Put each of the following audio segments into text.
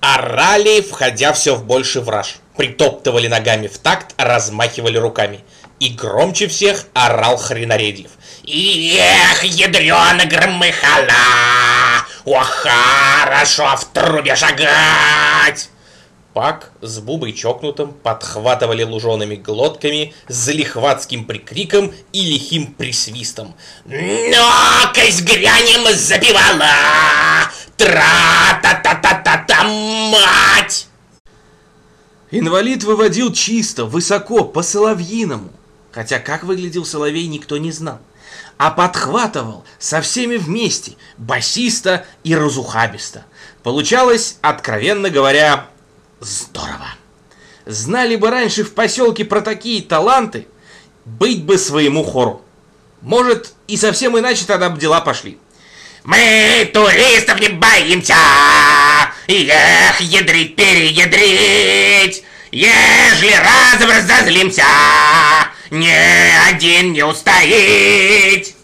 Орали, входя все в больший враж. Притоптывали ногами в такт, размахивали руками. И громче всех орал Хренаредьев. Эх, ядрёна громыхала! Ох, хорошо в трубе шагать! Пак с Бубой чокнутым подхватывали лужеными глотками с залихватским прикриком и лихим присвистом. «Ну-ка, сгрянем запевала! Тра-та-та-та-та-та, мать!» Инвалид выводил чисто, высоко, по-соловьиному. Хотя как выглядел соловей, никто не знал. А подхватывал со всеми вместе, басиста и разухабиста. Получалось, откровенно говоря, Здорово. Знали бы раньше в поселке про такие таланты, быть бы своему хору. Может, и совсем иначе тогда бы дела пошли. Мы туристов не боимся! Эх, ядрить, переядрить! Ежели разом разозлимся, ни один не устоит!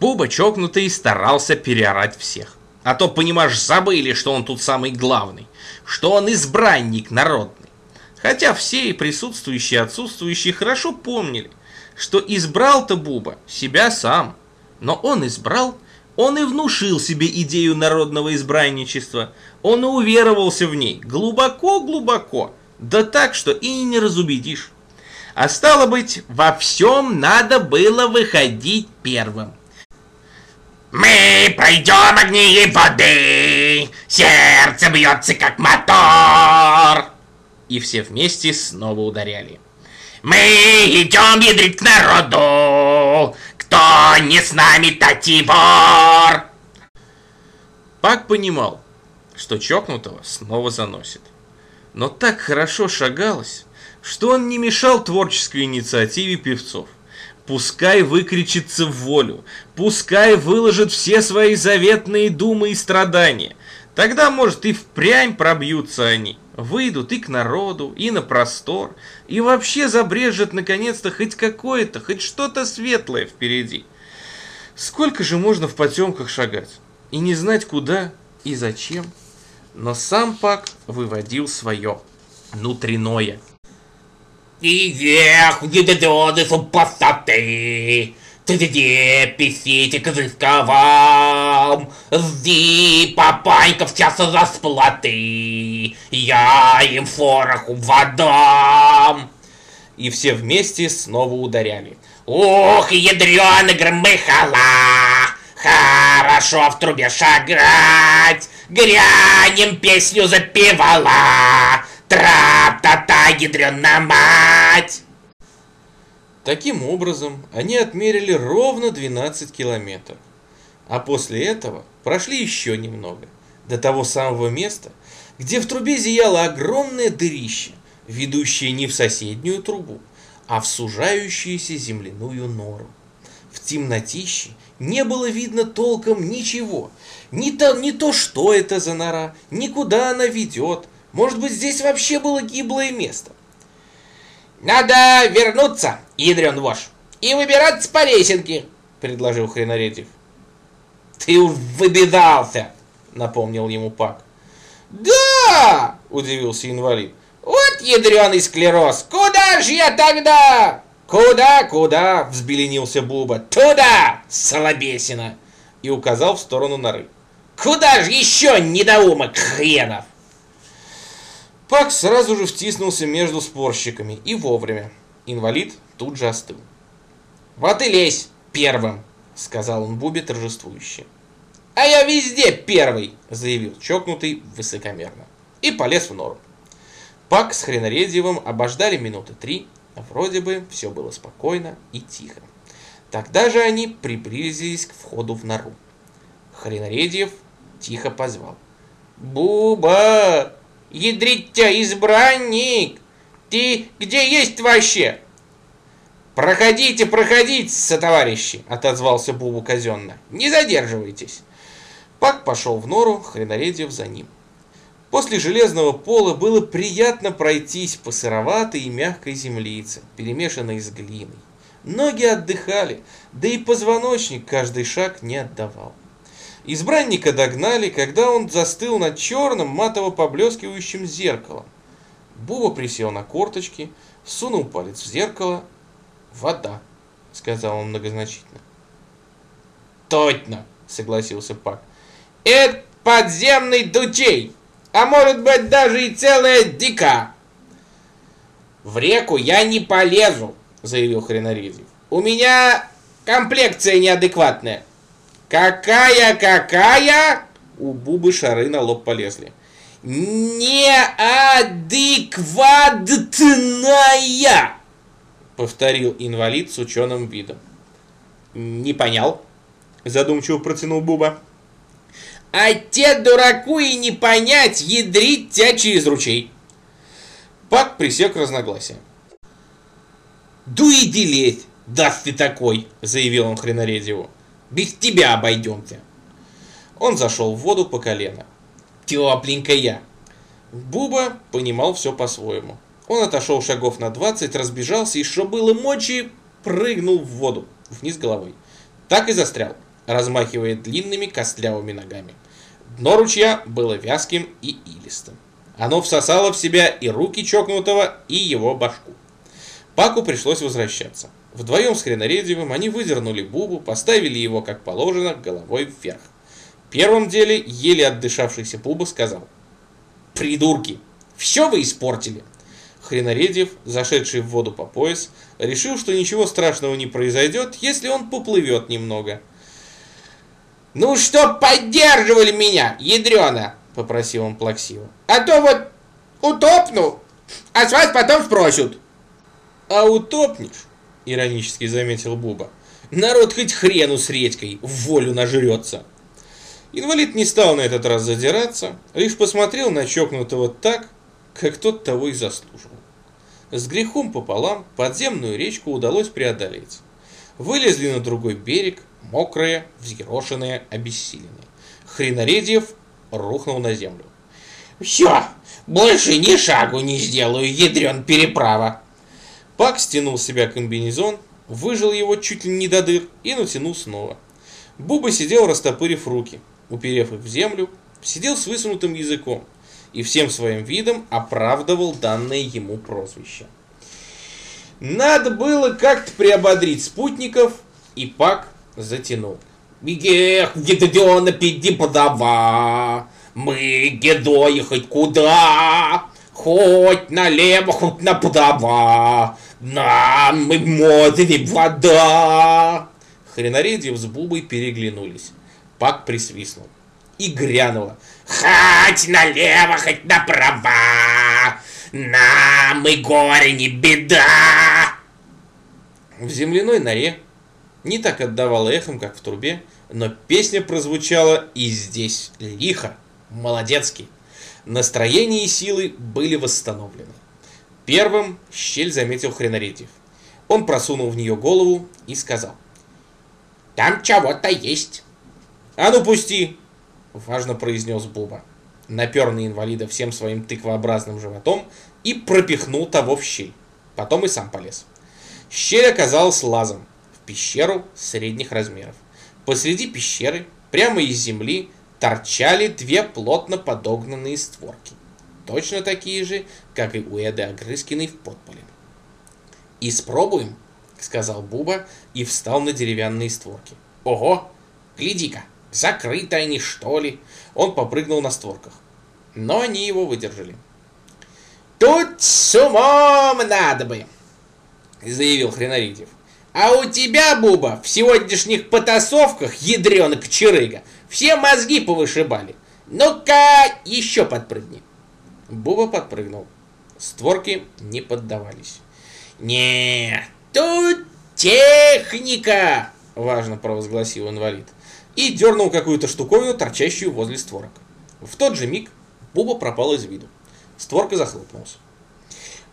Буба чокнутый старался переорать всех. А то, понимаешь, забыли, что он тут самый главный что он избранник народный. Хотя все и присутствующие и отсутствующие хорошо помнили, что избрал-то Буба себя сам. Но он избрал, он и внушил себе идею народного избранничества, он и уверовался в ней глубоко-глубоко, да так, что и не разубедишь. А стало быть, во всем надо было выходить первым. Мы пройдем огни и воды, сердце бьется как мотор. И все вместе снова ударяли. Мы идем ядрить народу, кто не с нами, тати вор. Пак понимал, что чокнутого снова заносит. Но так хорошо шагалось, что он не мешал творческой инициативе певцов. Пускай выкричится в волю, пускай выложит все свои заветные думы и страдания. Тогда, может, и впрямь пробьются они, выйдут и к народу, и на простор, и вообще забрежет наконец-то хоть какое-то, хоть что-то светлое впереди. Сколько же можно в потемках шагать и не знать куда и зачем? Но сам Пак выводил свое, внутреннее. Эх, недодоны супостаты, ты писите к изысковам, Жди, папанька, в часа расплаты, Я им фороху водам. И все вместе снова ударяли. Ух, ядрёна громыхала, Хорошо в трубе шагать, Грянем песню запевала, Тра-та-та, ядрена мать! Таким образом, они отмерили ровно 12 километров. А после этого прошли еще немного, до того самого места, где в трубе зияло огромное дырище, ведущее не в соседнюю трубу, а в сужающуюся земляную нору. В темнотище не было видно толком ничего, ни то, ни то что это за нора, ни куда она ведет, может быть, здесь вообще было гиблое место? Надо вернуться, ядрен вож, и выбираться по лесенке, предложил Хренаредьев. Ты выбедался, напомнил ему Пак. Да, удивился инвалид. Вот ядреный склероз, куда же я тогда? Куда, куда? Взбеленился Буба. Туда, слабесина! И указал в сторону норы. Куда же еще, недоумок хренов? Пак сразу же втиснулся между спорщиками и вовремя. Инвалид тут же остыл. «Вот и лезь первым!» — сказал он Бубе торжествующе. «А я везде первый!» — заявил чокнутый высокомерно. И полез в нору. Пак с Хренаредьевым обождали минуты три, вроде бы все было спокойно и тихо. Тогда же они приблизились к входу в нору. Хренаредьев тихо позвал. «Буба! Ядрить тебя, избранник! Ты где есть вообще?» «Проходите, проходите, сотоварищи!» — отозвался Бубу казенно. «Не задерживайтесь!» Пак пошел в нору, Хренаредьев за ним. После железного пола было приятно пройтись по сыроватой и мягкой землице, перемешанной с глиной. Ноги отдыхали, да и позвоночник каждый шаг не отдавал. Избранника догнали, когда он застыл над черным матово-поблескивающим зеркалом. Буба присел на корточки, сунул палец в зеркало. «Вода», — сказал он многозначительно. «Точно!» — согласился Пак. «Это подземный дучей, а может быть даже и целая дика!» «В реку я не полезу», — заявил Хренорезев. «У меня комплекция неадекватная». «Какая, какая?» У Бубы шары на лоб полезли. «Неадекватная!» Повторил инвалид с ученым видом. «Не понял?» Задумчиво протянул Буба. «А те дураку и не понять, ядрить тебя через ручей!» Пак присек разногласия. «Дуй иди лезь, даст ты такой!» заявил он Хренорезеву. «Без тебя обойдемся!» Он зашел в воду по колено тепленькая. Буба понимал все по-своему. Он отошел шагов на 20, разбежался и, что было мочи, прыгнул в воду, вниз головой. Так и застрял, размахивая длинными костлявыми ногами. Дно ручья было вязким и илистым. Оно всосало в себя и руки чокнутого, и его башку. Паку пришлось возвращаться. Вдвоем с Хренаредевым они выдернули Бубу, поставили его, как положено, головой вверх первом деле еле отдышавшийся Пуба сказал. «Придурки! Все вы испортили!» Хренаредьев, зашедший в воду по пояс, решил, что ничего страшного не произойдет, если он поплывет немного. «Ну что поддерживали меня, ядрена!» — попросил он плаксиво. «А то вот утопну, а с вас потом спросят». «А утопнешь?» — иронически заметил Буба. «Народ хоть хрену с редькой в волю нажрется». Инвалид не стал на этот раз задираться, лишь посмотрел на чокнутого так, как тот того и заслуживал. С грехом пополам подземную речку удалось преодолеть. Вылезли на другой берег, мокрые, взъерошенные, обессиленные. Хренаредьев рухнул на землю. «Все, больше ни шагу не сделаю, ядрен переправа!» Пак стянул с себя комбинезон, выжил его чуть ли не до дыр и натянул снова. Буба сидел, растопырив руки – уперев их в землю, сидел с высунутым языком и всем своим видом оправдывал данное ему прозвище. Надо было как-то приободрить спутников, и Пак затянул. «Эх, гедона, пиди подава, мы гедои хоть куда, хоть налево, хоть направо, нам мы море вода». Хренаредьев с Бубой переглянулись. Пак присвистнул. И грянуло. «Хоть налево, хоть направо! Нам и горе не беда!» В земляной норе не так отдавало эхом, как в трубе, но песня прозвучала и здесь лихо, молодецки. Настроение и силы были восстановлены. Первым щель заметил Хренаредьев. Он просунул в нее голову и сказал. «Там чего-то есть». «А ну пусти!» – важно произнес Буба. Напер на инвалида всем своим тыквообразным животом и пропихнул того в щель. Потом и сам полез. Щель оказалась лазом в пещеру средних размеров. Посреди пещеры, прямо из земли, торчали две плотно подогнанные створки. Точно такие же, как и у Эды Огрызкиной в подполе. «Испробуем», — сказал Буба и встал на деревянные створки. «Ого! Гляди-ка!» Закрыты они, что ли? Он попрыгнул на створках. Но они его выдержали. «Тут с умом надо бы!» Заявил Хренаридев. «А у тебя, Буба, в сегодняшних потасовках, ядренок черыга, все мозги повышибали. Ну-ка, еще подпрыгни!» Буба подпрыгнул. Створки не поддавались. «Не, тут техника!» Важно провозгласил инвалид и дернул какую-то штуковину, торчащую возле створок. В тот же миг Буба пропал из виду. Створка захлопнулась.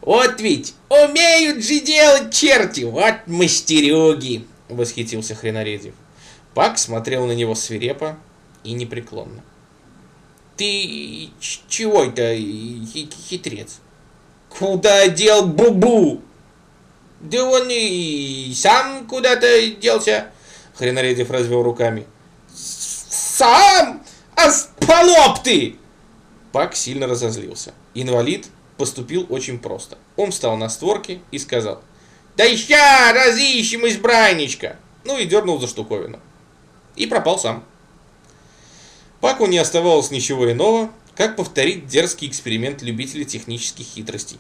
«Вот ведь умеют же делать черти! Вот мастерюги!» — восхитился Хренаредьев. Пак смотрел на него свирепо и непреклонно. «Ты чего это, хитрец? Куда дел Бубу?» «Да он и сам куда-то делся!» Хренаредьев развел руками Сам? А спалоп ты! Пак сильно разозлился. Инвалид поступил очень просто. Он встал на створки и сказал, «Да ща разыщем избранничка!» Ну и дернул за штуковину. И пропал сам. Паку не оставалось ничего иного, как повторить дерзкий эксперимент любителей технических хитростей.